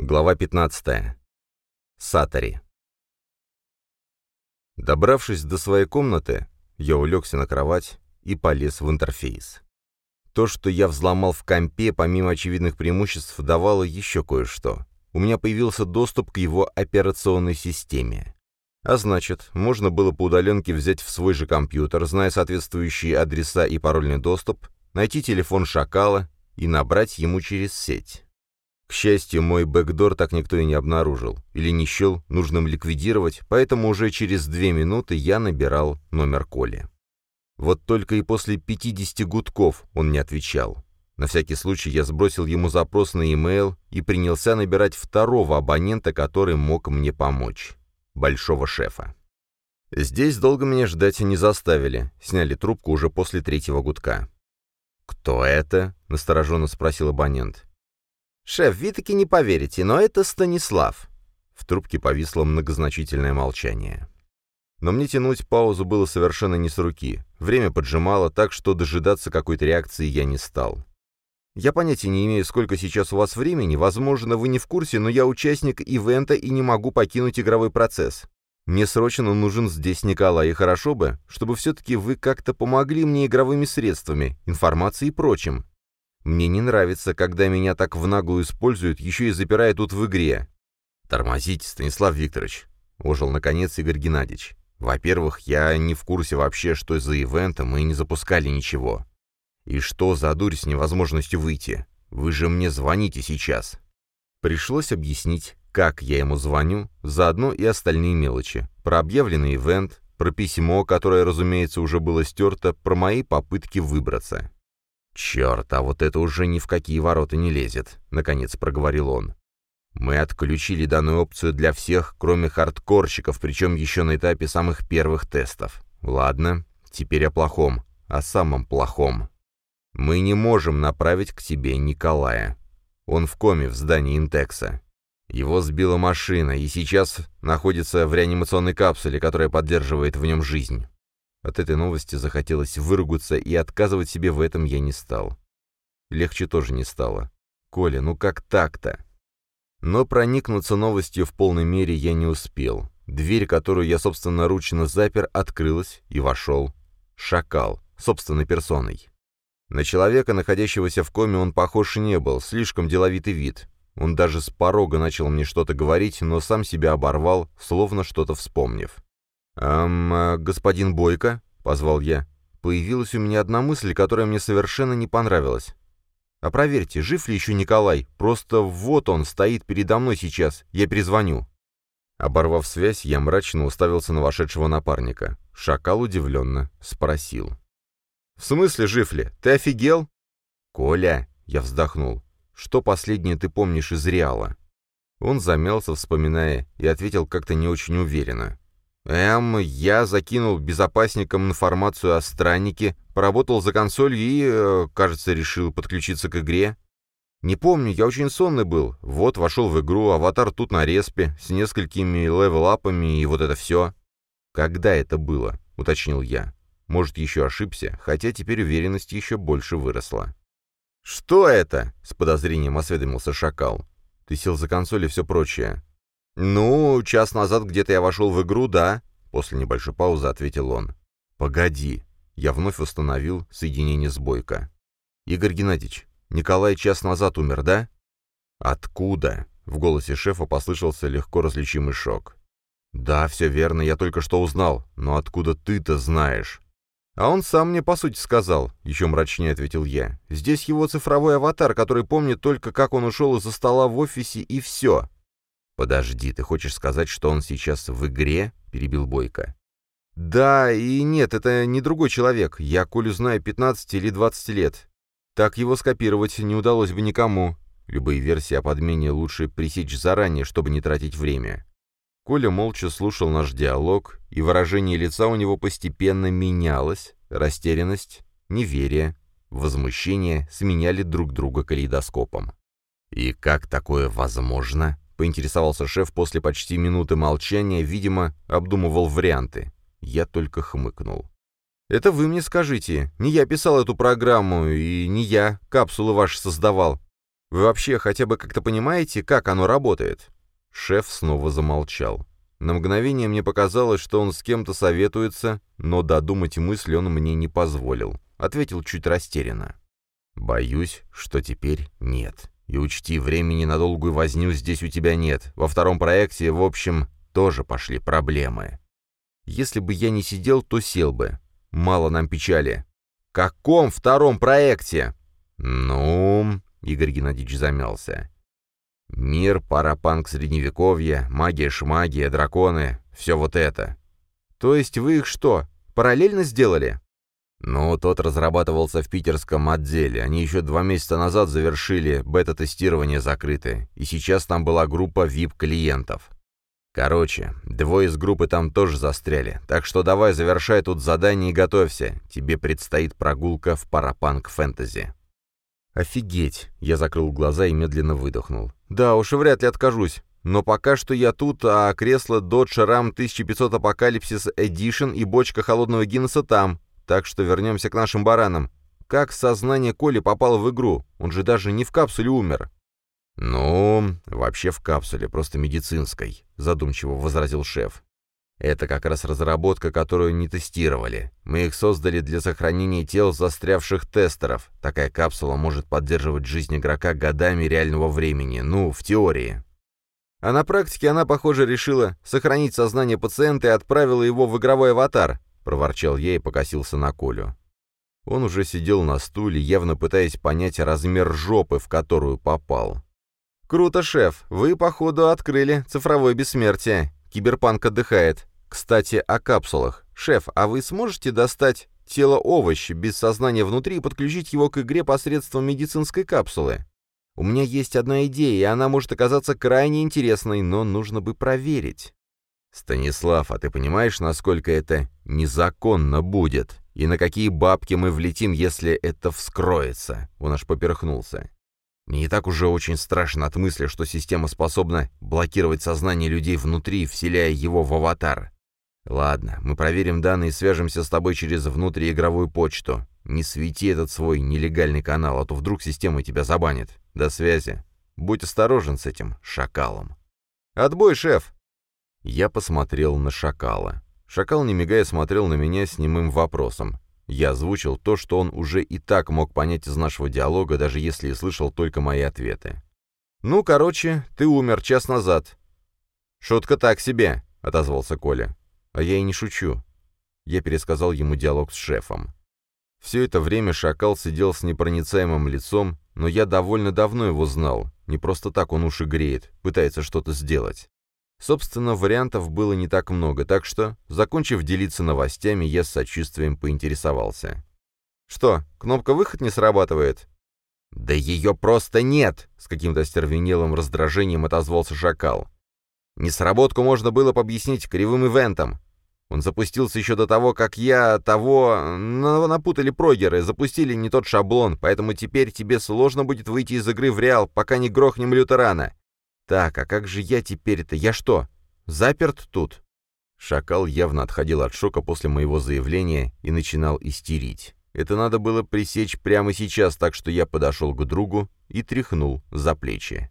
Глава 15. Сатари. Добравшись до своей комнаты, я улегся на кровать и полез в интерфейс. То, что я взломал в компе, помимо очевидных преимуществ, давало еще кое-что. У меня появился доступ к его операционной системе. А значит, можно было по удаленке взять в свой же компьютер, зная соответствующие адреса и парольный доступ, найти телефон шакала и набрать ему через сеть. К счастью, мой бэкдор так никто и не обнаружил, или не счел нужным ликвидировать, поэтому уже через две минуты я набирал номер Коли. Вот только и после 50 гудков он не отвечал. На всякий случай я сбросил ему запрос на e-mail и принялся набирать второго абонента, который мог мне помочь. Большого шефа. Здесь долго меня ждать не заставили, сняли трубку уже после третьего гудка. «Кто это?» — настороженно спросил абонент. «Шеф, вы таки не поверите, но это Станислав». В трубке повисло многозначительное молчание. Но мне тянуть паузу было совершенно не с руки. Время поджимало, так что дожидаться какой-то реакции я не стал. Я понятия не имею, сколько сейчас у вас времени, возможно, вы не в курсе, но я участник ивента и не могу покинуть игровой процесс. Мне срочно нужен здесь Николай, и хорошо бы, чтобы все-таки вы как-то помогли мне игровыми средствами, информацией и прочим. Мне не нравится, когда меня так в наглую используют, еще и запирая тут в игре. Тормозите, Станислав Викторович. Ожил, наконец, Игорь Геннадьевич. Во-первых, я не в курсе вообще, что за ивентом, мы не запускали ничего. И что за дурь с невозможностью выйти? Вы же мне звоните сейчас. Пришлось объяснить, как я ему звоню, заодно и остальные мелочи. Про объявленный ивент, про письмо, которое, разумеется, уже было стерто, про мои попытки выбраться. «Черт, а вот это уже ни в какие ворота не лезет», — наконец проговорил он. «Мы отключили данную опцию для всех, кроме хардкорщиков, причем еще на этапе самых первых тестов. Ладно, теперь о плохом, о самом плохом. Мы не можем направить к тебе Николая. Он в коме в здании Интекса. Его сбила машина, и сейчас находится в реанимационной капсуле, которая поддерживает в нем жизнь. От этой новости захотелось выругаться, и отказывать себе в этом я не стал. Легче тоже не стало. «Коля, ну как так-то?» Но проникнуться новостью в полной мере я не успел. Дверь, которую я собственноручно запер, открылась, и вошел. Шакал, собственной персоной. На человека, находящегося в коме, он похож не был, слишком деловитый вид. Он даже с порога начал мне что-то говорить, но сам себя оборвал, словно что-то вспомнив. «Эм, господин Бойко?» — позвал я. Появилась у меня одна мысль, которая мне совершенно не понравилась. «А проверьте, жив ли еще Николай? Просто вот он стоит передо мной сейчас. Я перезвоню». Оборвав связь, я мрачно уставился на вошедшего напарника. Шакал удивленно спросил. «В смысле жив ли? Ты офигел?» «Коля», — я вздохнул, — «что последнее ты помнишь из Реала?» Он замялся, вспоминая, и ответил как-то не очень уверенно. Эм, я закинул безопасникам информацию о страннике, поработал за консолью и, э, кажется, решил подключиться к игре. Не помню, я очень сонный был. Вот, вошел в игру, аватар тут на респе, с несколькими левел-апами и вот это все. Когда это было? — уточнил я. Может, еще ошибся, хотя теперь уверенность еще больше выросла. «Что это?» — с подозрением осведомился Шакал. «Ты сел за консоль и все прочее. «Ну, час назад где-то я вошел в игру, да?» После небольшой паузы ответил он. «Погоди». Я вновь установил соединение с Бойко. «Игорь Геннадьевич, Николай час назад умер, да?» «Откуда?» В голосе шефа послышался легко различимый шок. «Да, все верно, я только что узнал. Но откуда ты-то знаешь?» «А он сам мне, по сути, сказал», — еще мрачнее ответил я. «Здесь его цифровой аватар, который помнит только, как он ушел из-за стола в офисе, и все. «Подожди, ты хочешь сказать, что он сейчас в игре?» — перебил Бойко. «Да и нет, это не другой человек. Я Колю знаю 15 или 20 лет. Так его скопировать не удалось бы никому. Любые версии о подмене лучше пресечь заранее, чтобы не тратить время». Коля молча слушал наш диалог, и выражение лица у него постепенно менялось, растерянность, неверие, возмущение сменяли друг друга калейдоскопом. «И как такое возможно?» Поинтересовался шеф после почти минуты молчания, видимо, обдумывал варианты. Я только хмыкнул. «Это вы мне скажите. Не я писал эту программу, и не я капсулы ваши создавал. Вы вообще хотя бы как-то понимаете, как оно работает?» Шеф снова замолчал. На мгновение мне показалось, что он с кем-то советуется, но додумать мысли он мне не позволил. Ответил чуть растерянно. «Боюсь, что теперь нет. И учти, времени на долгую возню здесь у тебя нет. Во втором проекте, в общем, тоже пошли проблемы. Если бы я не сидел, то сел бы. Мало нам печали. Каком втором проекте? Ну, Игорь Геннадьевич замялся. Мир, парапанк средневековья, магия-шмагия, драконы, все вот это. То есть вы их что, параллельно сделали? Ну, тот разрабатывался в питерском отделе. Они еще два месяца назад завершили бета-тестирование закрытое, и сейчас там была группа VIP-клиентов. Короче, двое из группы там тоже застряли, так что давай завершай тут задание и готовься. Тебе предстоит прогулка в парапанк фэнтези. «Офигеть!» — я закрыл глаза и медленно выдохнул. «Да уж, и вряд ли откажусь. Но пока что я тут, а кресло Dodge Ram 1500 Apocalypse Edition и бочка холодного Гиннесса там. Так что вернемся к нашим баранам. Как сознание Коли попало в игру? Он же даже не в капсуле умер». «Ну, вообще в капсуле, просто медицинской», — задумчиво возразил шеф. Это как раз разработка, которую не тестировали. Мы их создали для сохранения тел застрявших тестеров. Такая капсула может поддерживать жизнь игрока годами реального времени, ну, в теории. А на практике она, похоже, решила сохранить сознание пациента и отправила его в игровой аватар, проворчал я и покосился на Колю. Он уже сидел на стуле, явно пытаясь понять размер жопы, в которую попал. «Круто, шеф, вы, походу, открыли цифровое бессмертие. Киберпанк отдыхает. Кстати, о капсулах. Шеф, а вы сможете достать тело овощи без сознания внутри и подключить его к игре посредством медицинской капсулы? У меня есть одна идея, и она может оказаться крайне интересной, но нужно бы проверить. Станислав, а ты понимаешь, насколько это незаконно будет? И на какие бабки мы влетим, если это вскроется? Он аж поперхнулся. Мне не так уже очень страшно от мысли, что система способна блокировать сознание людей внутри, вселяя его в аватар. Ладно, мы проверим данные и свяжемся с тобой через внутриигровую почту. Не свети этот свой нелегальный канал, а то вдруг система тебя забанит. До связи. Будь осторожен с этим шакалом. Отбой, шеф! Я посмотрел на шакала. Шакал, не мигая, смотрел на меня с немым вопросом. Я озвучил то, что он уже и так мог понять из нашего диалога, даже если и слышал только мои ответы. «Ну, короче, ты умер час назад». «Шутка так себе», — отозвался Коля. А я и не шучу. Я пересказал ему диалог с шефом. Все это время шакал сидел с непроницаемым лицом, но я довольно давно его знал. Не просто так он уши греет, пытается что-то сделать. Собственно, вариантов было не так много, так что, закончив делиться новостями, я с сочувствием поинтересовался. «Что, кнопка «Выход» не срабатывает?» «Да ее просто нет!» — с каким-то стервенелым раздражением отозвался шакал. «Несработку можно было бы объяснить кривым ивентом. Он запустился еще до того, как я того... напутали прогеры, запустили не тот шаблон, поэтому теперь тебе сложно будет выйти из игры в реал, пока не грохнем лютерана. Так, а как же я теперь-то? Я что, заперт тут?» Шакал явно отходил от шока после моего заявления и начинал истерить. Это надо было пресечь прямо сейчас, так что я подошел к другу и тряхнул за плечи.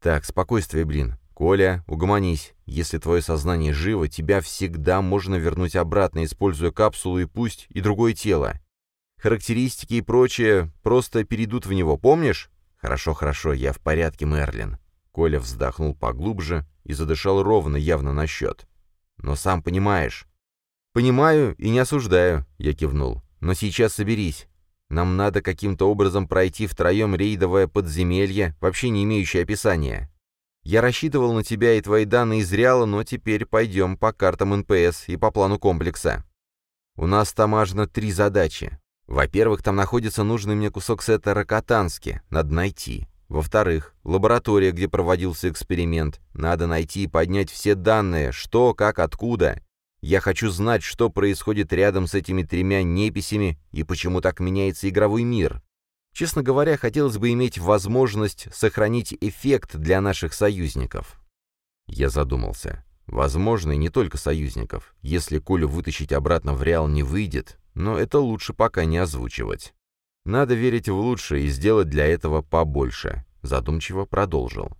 «Так, спокойствие, блин. «Коля, угомонись. Если твое сознание живо, тебя всегда можно вернуть обратно, используя капсулу и пусть, и другое тело. Характеристики и прочее просто перейдут в него, помнишь?» «Хорошо, хорошо, я в порядке, Мерлин». Коля вздохнул поглубже и задышал ровно, явно на счет. «Но сам понимаешь». «Понимаю и не осуждаю», — я кивнул. «Но сейчас соберись. Нам надо каким-то образом пройти втроем рейдовое подземелье, вообще не имеющее описания. Я рассчитывал на тебя и твои данные из Реала, но теперь пойдем по картам НПС и по плану комплекса. У нас там аж на три задачи. Во-первых, там находится нужный мне кусок сета Рокотански, надо найти. Во-вторых, лаборатория, где проводился эксперимент. Надо найти и поднять все данные, что, как, откуда. Я хочу знать, что происходит рядом с этими тремя неписями и почему так меняется игровой мир. Честно говоря, хотелось бы иметь возможность сохранить эффект для наших союзников. Я задумался. Возможно, и не только союзников. Если Колю вытащить обратно в Реал не выйдет, но это лучше пока не озвучивать. Надо верить в лучшее и сделать для этого побольше. задумчиво продолжил.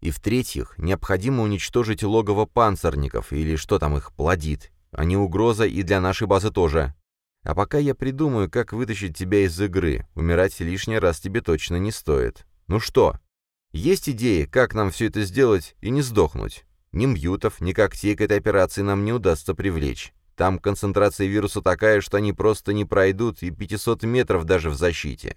И в-третьих, необходимо уничтожить логово панцирников, или что там их плодит. Они угроза и для нашей базы тоже. А пока я придумаю, как вытащить тебя из игры, умирать лишний раз тебе точно не стоит. Ну что, есть идеи, как нам все это сделать и не сдохнуть? Ни мьютов, ни когтей к этой операции нам не удастся привлечь. Там концентрация вируса такая, что они просто не пройдут и 500 метров даже в защите.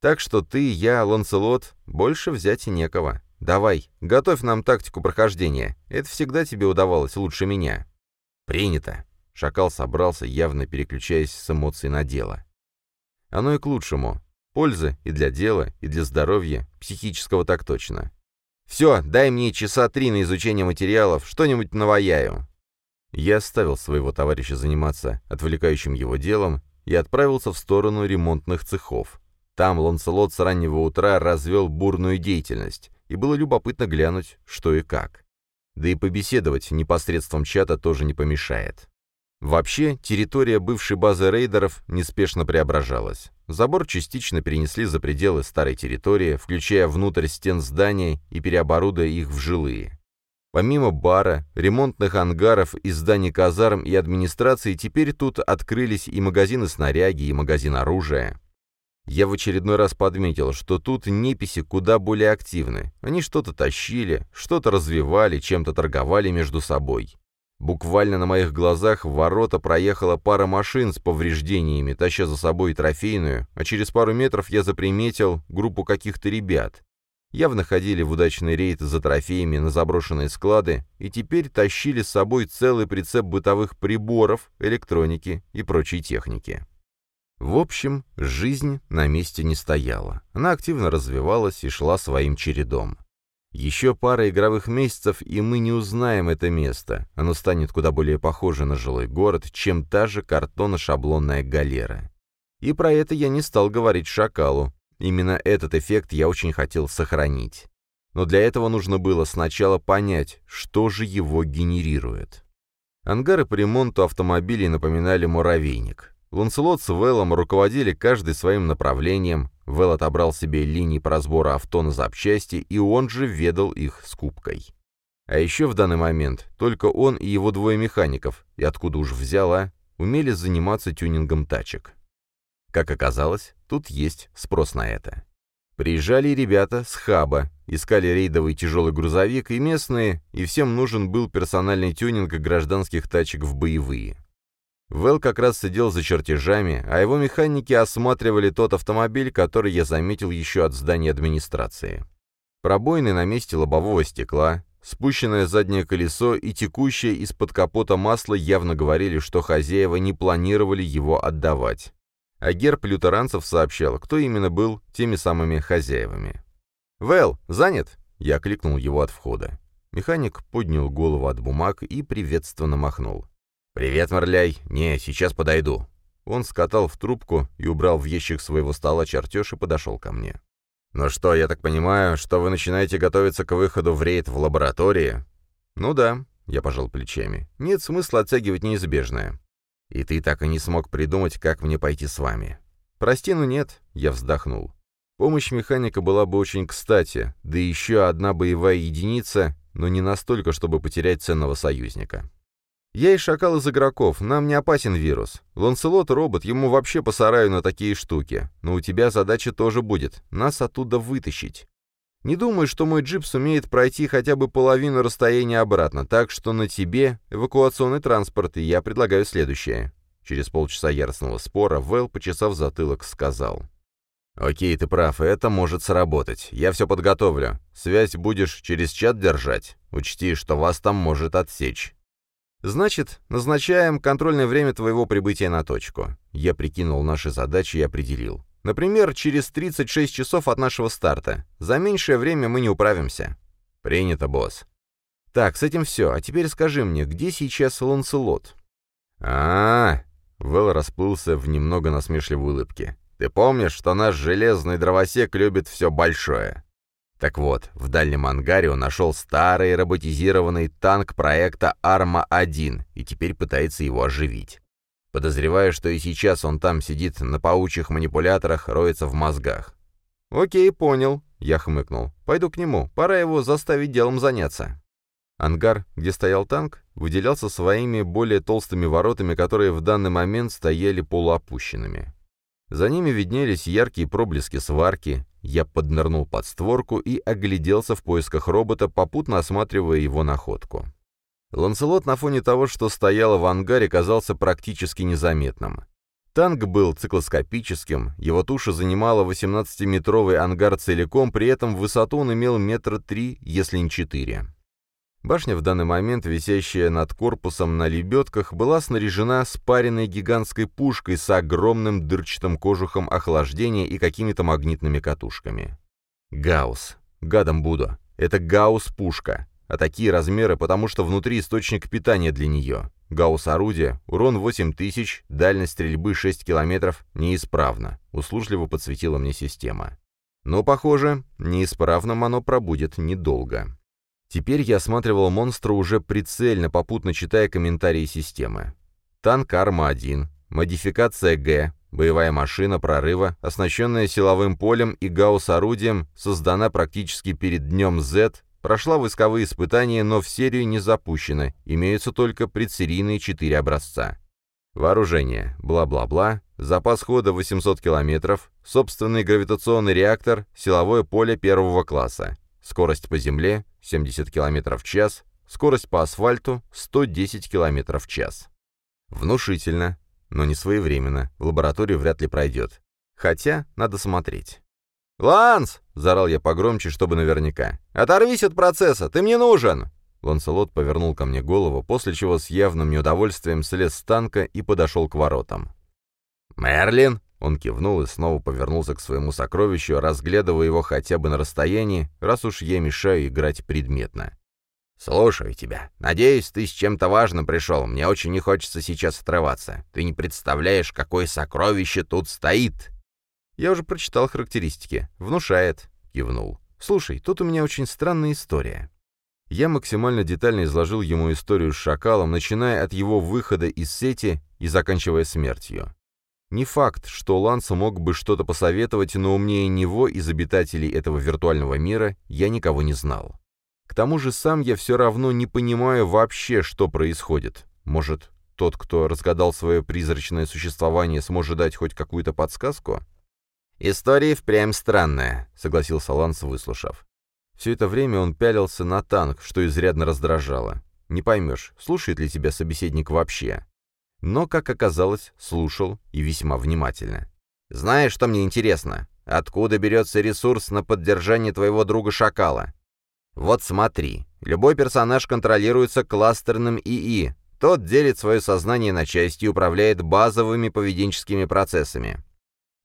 Так что ты, я, Ланселот, больше взять некого. Давай, готовь нам тактику прохождения. Это всегда тебе удавалось лучше меня. Принято. Шакал собрался, явно переключаясь с эмоций на дело. Оно и к лучшему. Польза и для дела, и для здоровья, психического так точно. Все, дай мне часа три на изучение материалов, что-нибудь наваяю. Я оставил своего товарища заниматься отвлекающим его делом и отправился в сторону ремонтных цехов. Там Ланселот с раннего утра развел бурную деятельность, и было любопытно глянуть, что и как. Да и побеседовать непосредством чата тоже не помешает. Вообще, территория бывшей базы рейдеров неспешно преображалась. Забор частично перенесли за пределы старой территории, включая внутрь стен здания и переоборудуя их в жилые. Помимо бара, ремонтных ангаров и зданий казарм и администрации, теперь тут открылись и магазины снаряги, и магазин оружия. Я в очередной раз подметил, что тут неписи куда более активны. Они что-то тащили, что-то развивали, чем-то торговали между собой. Буквально на моих глазах в ворота проехала пара машин с повреждениями, таща за собой трофейную, а через пару метров я заприметил группу каких-то ребят. Явно ходили в удачный рейд за трофеями на заброшенные склады и теперь тащили с собой целый прицеп бытовых приборов, электроники и прочей техники. В общем, жизнь на месте не стояла. Она активно развивалась и шла своим чередом. Еще пара игровых месяцев, и мы не узнаем это место. Оно станет куда более похоже на жилой город, чем та же картонно-шаблонная галера. И про это я не стал говорить Шакалу. Именно этот эффект я очень хотел сохранить. Но для этого нужно было сначала понять, что же его генерирует. Ангары по ремонту автомобилей напоминали муравейник. Ланселот с Вэллом руководили каждый своим направлением, Вэл отобрал себе линии по разбору авто на запчасти, и он же ведал их скупкой. А еще в данный момент только он и его двое механиков, и откуда уж взяла, умели заниматься тюнингом тачек. Как оказалось, тут есть спрос на это. Приезжали ребята с хаба, искали рейдовый тяжелый грузовик и местные, и всем нужен был персональный тюнинг гражданских тачек в боевые. Вэл как раз сидел за чертежами, а его механики осматривали тот автомобиль, который я заметил еще от здания администрации. Пробоины на месте лобового стекла, спущенное заднее колесо и текущее из-под капота масло явно говорили, что хозяева не планировали его отдавать. А герб лютеранцев сообщал, кто именно был теми самыми хозяевами. «Вэл, занят?» — я кликнул его от входа. Механик поднял голову от бумаг и приветственно махнул. «Привет, Морляй. Не, сейчас подойду». Он скатал в трубку и убрал в ящик своего стола чертеж и подошел ко мне. «Ну что, я так понимаю, что вы начинаете готовиться к выходу в рейд в лаборатории?» «Ну да», — я пожал плечами. «Нет смысла оттягивать неизбежное». «И ты так и не смог придумать, как мне пойти с вами». «Прости, но нет», — я вздохнул. Помощь механика была бы очень кстати, да еще одна боевая единица, но не настолько, чтобы потерять ценного союзника. Я и шакал из игроков, нам не опасен вирус. Ланселот — робот, ему вообще посараю на такие штуки. Но у тебя задача тоже будет — нас оттуда вытащить. Не думаю, что мой джип сумеет пройти хотя бы половину расстояния обратно, так что на тебе эвакуационный транспорт, и я предлагаю следующее». Через полчаса яростного спора Вэл, почесав затылок, сказал. «Окей, ты прав, это может сработать. Я все подготовлю. Связь будешь через чат держать. Учти, что вас там может отсечь. «Значит, назначаем контрольное время твоего прибытия на точку». Я прикинул наши задачи и определил. Например, через 36 часов от нашего старта. За меньшее время мы не управимся. Принято, босс. Так, с этим все. А теперь скажи мне, где сейчас Ланселот? а, -а, -а Вэл расплылся в немного насмешливой улыбке. «Ты помнишь, что наш железный дровосек любит все большое?» Так вот, в дальнем ангаре он нашел старый роботизированный танк проекта «Арма-1» и теперь пытается его оживить. Подозреваю, что и сейчас он там сидит на паучьих манипуляторах, роется в мозгах. «Окей, понял», — я хмыкнул. «Пойду к нему, пора его заставить делом заняться». Ангар, где стоял танк, выделялся своими более толстыми воротами, которые в данный момент стояли полуопущенными. За ними виднелись яркие проблески сварки, я поднырнул под створку и огляделся в поисках робота, попутно осматривая его находку. Ланселот на фоне того, что стояло в ангаре, казался практически незаметным. Танк был циклоскопическим, его туша занимала 18-метровый ангар целиком, при этом в высоту он имел метра три, если не четыре. Башня в данный момент, висящая над корпусом на лебедках, была снаряжена спаренной гигантской пушкой с огромным дырчатым кожухом охлаждения и какими-то магнитными катушками. Гаусс. Гадом буду. Это Гаусс-пушка. А такие размеры, потому что внутри источник питания для нее. Гаусс-орудие, урон 8000, дальность стрельбы 6 километров, неисправно. Услужливо подсветила мне система. Но, похоже, неисправным оно пробудет недолго. Теперь я осматривал монстра уже прицельно, попутно читая комментарии системы. Танк Арма-1, модификация Г, боевая машина прорыва, оснащенная силовым полем и гаусс-орудием, создана практически перед днем Z, прошла войсковые испытания, но в серию не запущена, имеются только предсерийные четыре образца. Вооружение, бла-бла-бла, запас хода 800 км, собственный гравитационный реактор, силовое поле первого класса, скорость по земле 70 км в час, скорость по асфальту 110 км в час. Внушительно, но не своевременно, в лабораторию вряд ли пройдет. Хотя, надо смотреть. «Ланс!» — заорал я погромче, чтобы наверняка. «Оторвись от процесса! Ты мне нужен!» Ланселот повернул ко мне голову, после чего с явным неудовольствием слез с танка и подошел к воротам. «Мерлин!» Он кивнул и снова повернулся к своему сокровищу, разглядывая его хотя бы на расстоянии, раз уж я мешаю играть предметно. «Слушаю тебя. Надеюсь, ты с чем-то важным пришел. Мне очень не хочется сейчас отрываться. Ты не представляешь, какое сокровище тут стоит!» «Я уже прочитал характеристики. Внушает», — кивнул. «Слушай, тут у меня очень странная история». Я максимально детально изложил ему историю с шакалом, начиная от его выхода из сети и заканчивая смертью. Не факт, что Ланс мог бы что-то посоветовать, но умнее него из обитателей этого виртуального мира я никого не знал. К тому же сам я все равно не понимаю вообще, что происходит. Может, тот, кто разгадал свое призрачное существование, сможет дать хоть какую-то подсказку? «История впрямь странная», — согласился Ланс, выслушав. Все это время он пялился на танк, что изрядно раздражало. Не поймешь, слушает ли тебя собеседник вообще но, как оказалось, слушал и весьма внимательно. «Знаешь, что мне интересно? Откуда берется ресурс на поддержание твоего друга-шакала? Вот смотри, любой персонаж контролируется кластерным ИИ. Тот делит свое сознание на части и управляет базовыми поведенческими процессами.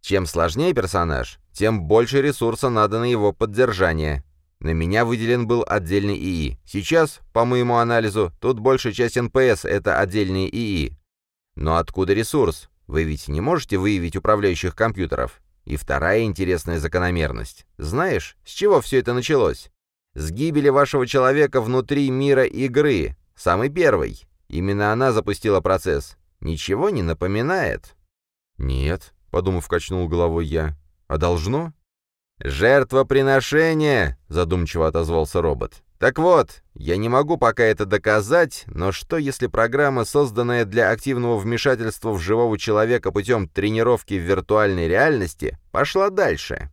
Чем сложнее персонаж, тем больше ресурса надо на его поддержание. На меня выделен был отдельный ИИ. Сейчас, по моему анализу, тут большая часть НПС — это отдельные ИИ. Но откуда ресурс? Вы ведь не можете выявить управляющих компьютеров. И вторая интересная закономерность. Знаешь, с чего все это началось? С гибели вашего человека внутри мира игры. Самый первый. Именно она запустила процесс. Ничего не напоминает? Нет, подумав, качнул головой я. А должно? «Жертвоприношение!» — задумчиво отозвался робот. Так вот, я не могу пока это доказать, но что если программа, созданная для активного вмешательства в живого человека путем тренировки в виртуальной реальности, пошла дальше?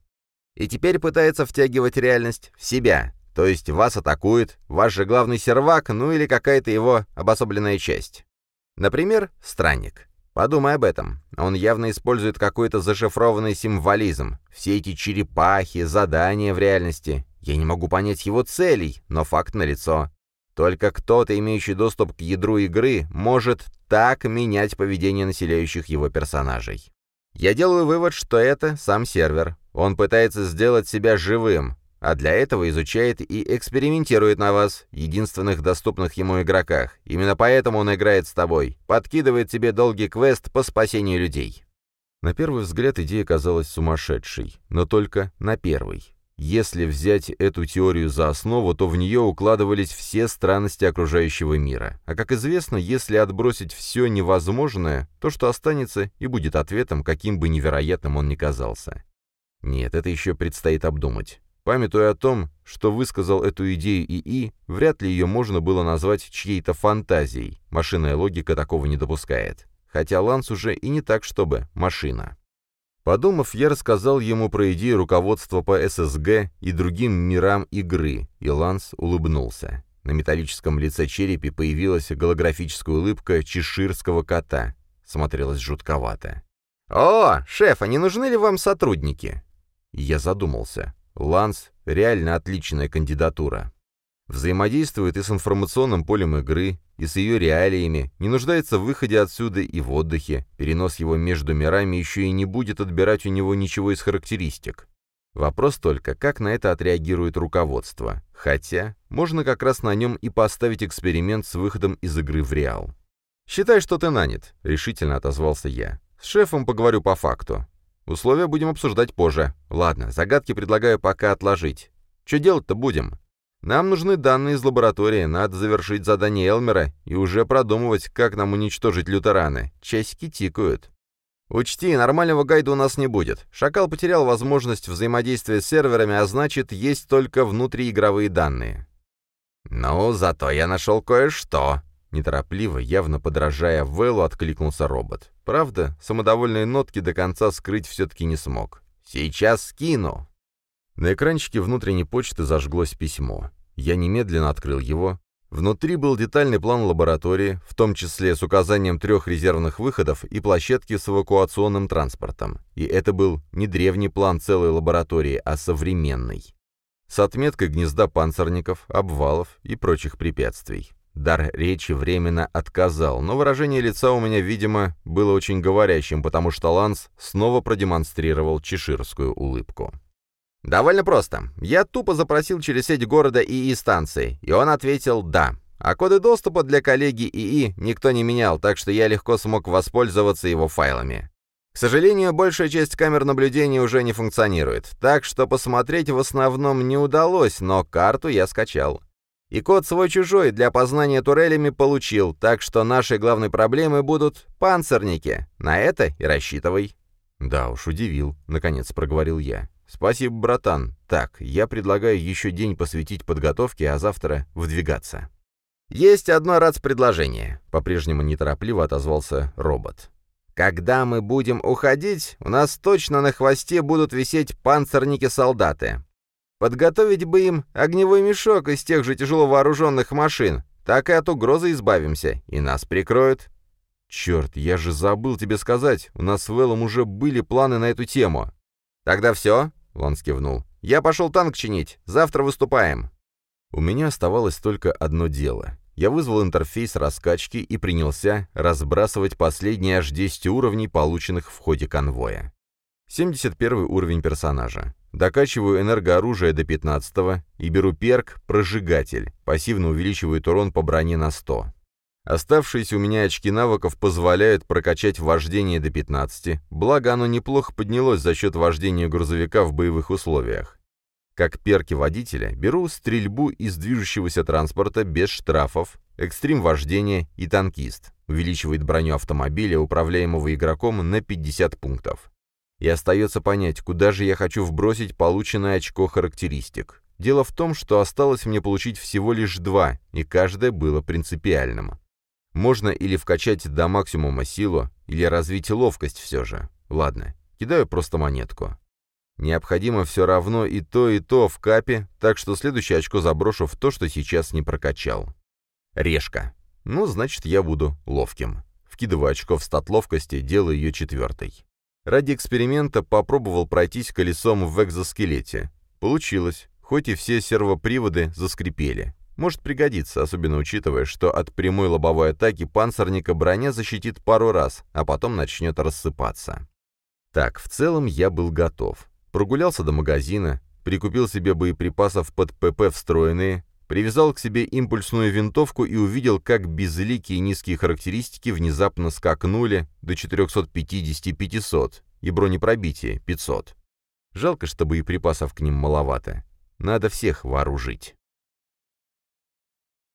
И теперь пытается втягивать реальность в себя, то есть вас атакует, ваш же главный сервак, ну или какая-то его обособленная часть. Например, странник. Подумай об этом. Он явно использует какой-то зашифрованный символизм. Все эти черепахи, задания в реальности. Я не могу понять его целей, но факт налицо. Только кто-то, имеющий доступ к ядру игры, может так менять поведение населяющих его персонажей. Я делаю вывод, что это сам сервер. Он пытается сделать себя живым, а для этого изучает и экспериментирует на вас, единственных доступных ему игроках. Именно поэтому он играет с тобой, подкидывает тебе долгий квест по спасению людей. На первый взгляд идея казалась сумасшедшей, но только на первый. Если взять эту теорию за основу, то в нее укладывались все странности окружающего мира. А как известно, если отбросить все невозможное, то что останется и будет ответом, каким бы невероятным он ни казался. Нет, это еще предстоит обдумать. Памятуя о том, что высказал эту идею ИИ, вряд ли ее можно было назвать чьей-то фантазией. Машинная логика такого не допускает. Хотя Ланс уже и не так, чтобы машина. Подумав, я рассказал ему про идею руководства по ССГ и другим мирам игры, и Ланс улыбнулся. На металлическом лице черепи появилась голографическая улыбка чеширского кота. Смотрелось жутковато. «О, шеф, а не нужны ли вам сотрудники?» Я задумался. Ланс — реально отличная кандидатура. Взаимодействует и с информационным полем игры, и с ее реалиями, не нуждается в выходе отсюда и в отдыхе, перенос его между мирами еще и не будет отбирать у него ничего из характеристик. Вопрос только, как на это отреагирует руководство. Хотя, можно как раз на нем и поставить эксперимент с выходом из игры в реал. «Считай, что ты нанят», — решительно отозвался я. «С шефом поговорю по факту. Условия будем обсуждать позже. Ладно, загадки предлагаю пока отложить. Что делать-то будем? Нам нужны данные из лаборатории, надо завершить задание Элмера и уже продумывать, как нам уничтожить лютераны. Часики тикают. Учти, нормального гайда у нас не будет. Шакал потерял возможность взаимодействия с серверами, а значит, есть только внутриигровые данные. «Ну, зато я нашел кое-что», Неторопливо, явно подражая Вэллу, откликнулся робот. Правда, самодовольные нотки до конца скрыть все-таки не смог. «Сейчас скину!» На экранчике внутренней почты зажглось письмо. Я немедленно открыл его. Внутри был детальный план лаборатории, в том числе с указанием трех резервных выходов и площадки с эвакуационным транспортом. И это был не древний план целой лаборатории, а современный. С отметкой гнезда панцирников, обвалов и прочих препятствий. Дар речи временно отказал, но выражение лица у меня, видимо, было очень говорящим, потому что Ланс снова продемонстрировал чеширскую улыбку. «Довольно просто. Я тупо запросил через сеть города ИИ станции, и он ответил «да». А коды доступа для коллеги ИИ никто не менял, так что я легко смог воспользоваться его файлами. К сожалению, большая часть камер наблюдения уже не функционирует, так что посмотреть в основном не удалось, но карту я скачал. И код свой-чужой для опознания турелями получил, так что нашей главной проблемой будут панцирники. На это и рассчитывай». «Да уж, удивил», — наконец проговорил я. «Спасибо, братан. Так, я предлагаю еще день посвятить подготовке, а завтра выдвигаться». «Есть одно раз предложение», — по-прежнему неторопливо отозвался робот. «Когда мы будем уходить, у нас точно на хвосте будут висеть панцирники-солдаты. Подготовить бы им огневой мешок из тех же тяжело вооруженных машин, так и от угрозы избавимся, и нас прикроют». «Черт, я же забыл тебе сказать, у нас с Вэллом уже были планы на эту тему». «Тогда все?» — Ланс кивнул. «Я пошел танк чинить, завтра выступаем». У меня оставалось только одно дело. Я вызвал интерфейс раскачки и принялся разбрасывать последние аж 10 уровней, полученных в ходе конвоя. 71 уровень персонажа. Докачиваю энергооружие до 15 и беру перк «Прожигатель». Пассивно увеличивает урон по броне на 100. Оставшиеся у меня очки навыков позволяют прокачать вождение до 15, благо оно неплохо поднялось за счет вождения грузовика в боевых условиях. Как перки водителя беру стрельбу из движущегося транспорта без штрафов, экстрим вождения и танкист. Увеличивает броню автомобиля, управляемого игроком, на 50 пунктов. И остается понять, куда же я хочу вбросить полученное очко характеристик. Дело в том, что осталось мне получить всего лишь два, и каждое было принципиальным. Можно или вкачать до максимума силу, или развить ловкость все же. Ладно, кидаю просто монетку. Необходимо все равно и то, и то в капе, так что следующее очко заброшу в то, что сейчас не прокачал. Решка. Ну, значит, я буду ловким. Вкидываю очко в стат ловкости, делаю ее четвертой. Ради эксперимента попробовал пройтись колесом в экзоскелете. Получилось, хоть и все сервоприводы заскрипели. Может пригодиться, особенно учитывая, что от прямой лобовой атаки панцирника броня защитит пару раз, а потом начнет рассыпаться. Так, в целом я был готов. Прогулялся до магазина, прикупил себе боеприпасов под ПП встроенные, Привязал к себе импульсную винтовку и увидел, как безликие низкие характеристики внезапно скакнули до 450-500 и бронепробитие 500. Жалко, что боеприпасов к ним маловато. Надо всех вооружить.